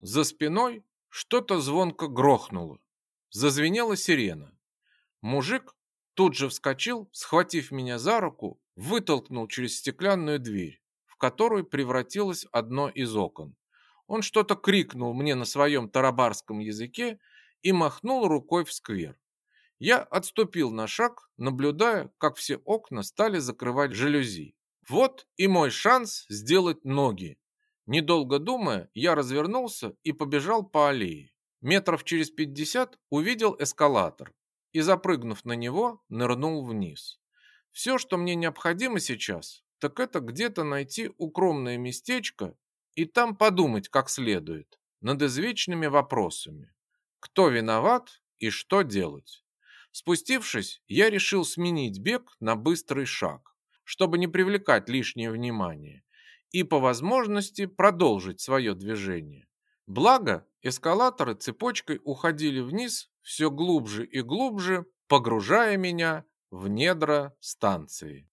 За спиной что-то звонко грохнуло. Зазвенела сирена. Мужик тут же вскочил, схватив меня за руку, вытолкнул через стеклянную дверь, в которую превратилось одно из окон. Он что-то крикнул мне на своем тарабарском языке и махнул рукой в сквер. Я отступил на шаг, наблюдая, как все окна стали закрывать жалюзи. Вот и мой шанс сделать ноги. Недолго думая, я развернулся и побежал по аллее. Метров через пятьдесят увидел эскалатор и, запрыгнув на него, нырнул вниз. Все, что мне необходимо сейчас, так это где-то найти укромное местечко и там подумать как следует над извечными вопросами. Кто виноват и что делать? Спустившись, я решил сменить бег на быстрый шаг, чтобы не привлекать лишнее внимание, и по возможности продолжить свое движение. Благо, эскалаторы цепочкой уходили вниз все глубже и глубже, погружая меня в недра станции.